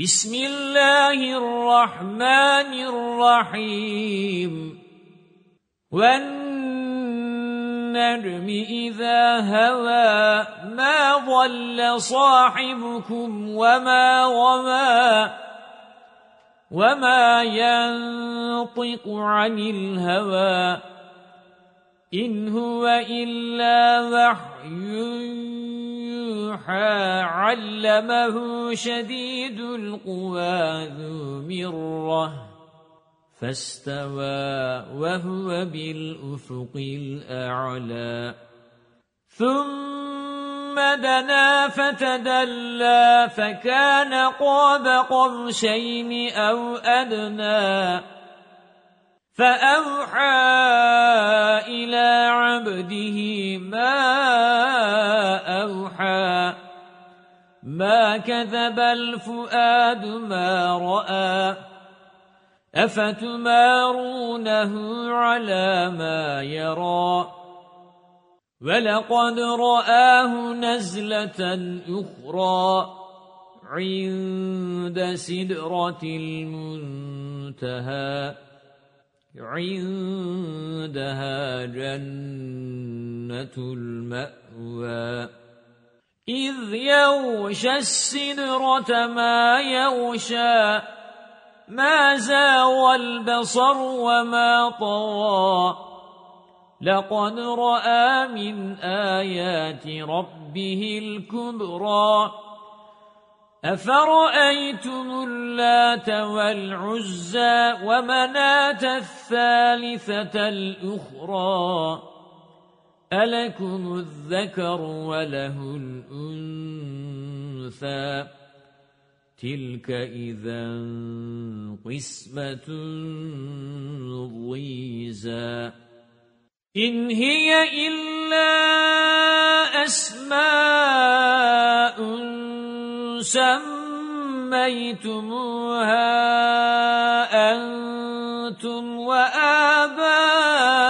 بسم الله الرحمن الرحيم. والنجم إذا هوى ما ضل صاحبكم وما وما وما ينطق عن الهوى. إن هو إلا وحي يوحى علمه شديد القوى ذو مرة فاستوى وهو بالأفق الأعلى. ثم دنا فتدلى فكان قاب قرشين أو أدنى. فأوحى كذب الفؤاد ما رأى أفتمارونه على ما يرى ولقد رآه نزلة أخرى عند سدرة المنتهى عندها جنة المأوى إذ يوشى السدرة ما يوشى ما زاوى البصر وما طوى لقد رأى من آيات ربه الكبرى. أفرأيتم اللات والعزى ومناة الثالثة الأخرى؟ ألكم الذكر وله الأنثى تلك إذا قسمة ضيزى إن هي إلا أسماء سميتموها أنتم وآباؤكم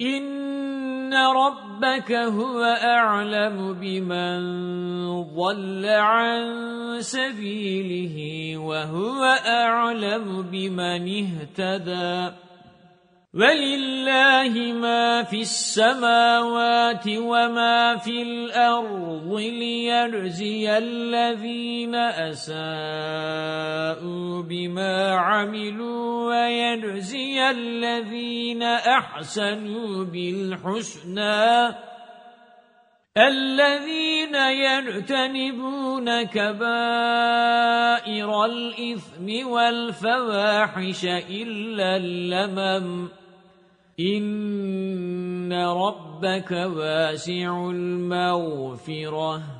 إِنَّ رَبَّكَ هُوَ أَعْلَمُ بِمَنْ ضَلَّ عَنْ سَبِيلِهِ وَهُوَ أَعْلَمُ بِمَنِ اهْتَدَى وَلِلَّهِ مَا فِي السَّمَاوَاتِ وَمَا فِي الْأَرْضِ لِيَجْزِيَ الَّذِينَ أَسَاءُوا بِمَا عَمِلُوا وَيَجْزِيَ الَّذِينَ أَحْسَنُوا بِالْحُسْنَى الذين يرتنبون كبائر الإثم والفواحش إلا اللمم. إن ربك واسع المغفرة.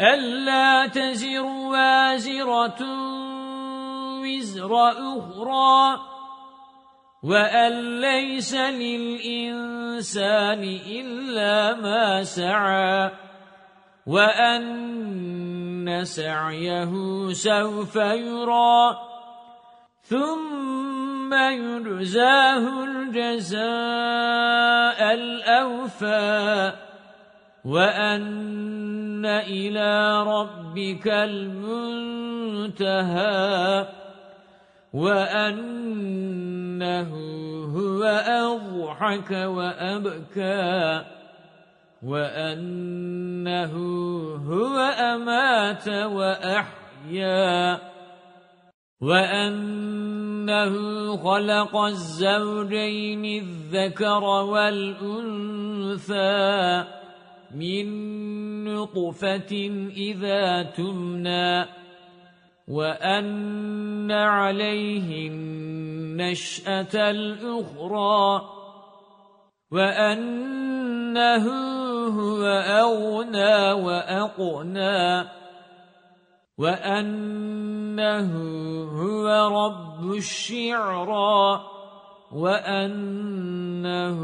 أَلَّا تَزِرُ وَازِرَةٌ وِزْرَ أُخْرَى وَأَن لَّيْسَ لِلْإِنسَانِ إِلَّا مَا سَعَى وَأَنَّ سَعْيَهُ سَوْفَ يُرَى ثُمَّ يُجْزَاهُ الْجَزَاءَ الْأَوْفَى وَأَنَّ إِلَى رَبِّكَ الْمُنْتَهَى وَأَنَّهُ هُوَ أَضْحَكَ وَأَبْكَى وَأَنَّهُ هُوَ أَمَاتَ وَأَحْيَا وَأَنَّهُ خَلَقَ الزَّوْجَيْنِ الذَّكَرَ وَالْأُنثَى مِنْ نُطْفَةٍ إِذَا تُمْنَى وَأَنَّ عَلَيْهِ النَّشْأَةَ الْأُخْرَى وَأَنَّهُ هُوَ أَغْنَى وَأَقْنَى وَأَنَّهُ هُوَ رَبُّ الشِّعْرَى. وَأَنَّهُ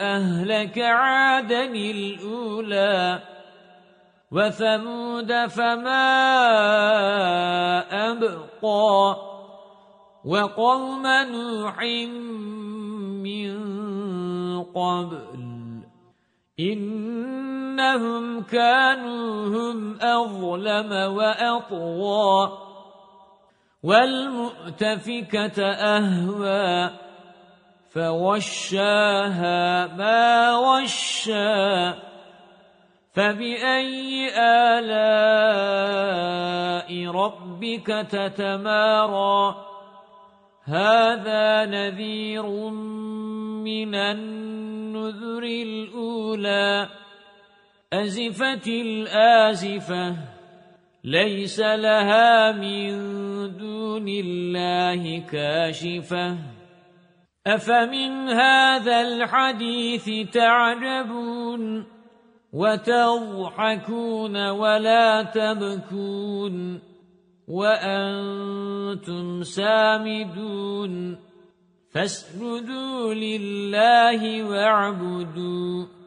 أهلك عادا الأولى وثمود فما أبقى وقوم نوح من قبل إنهم كانوا هم أظلم وأطوى والمؤتفكة أهوى فَوَشَّاهَا مَا وَشَّى. فَبِأَيِّ آلَاءِ رَبِّكَ تَتَمَارَى؟ هَذَا نَذِيرٌ مِنَ النُّذُرِ الْأُولَى. أَزِفَتِ الْآزِفَةُ لَيْسَ لَهَا مِن دُونِ اللَّهِ كَاشِفَةٌ. أَفَمِنْ هَذَا الْحَدِيثِ تَعْجَبُونَ وَتَضْحَكُونَ وَلَا تَبْكُونَ وَأَنْتُمْ سَامِدُونَ. فَاسْجُدُوا لِلَّهِ وَاعْبُدُوا.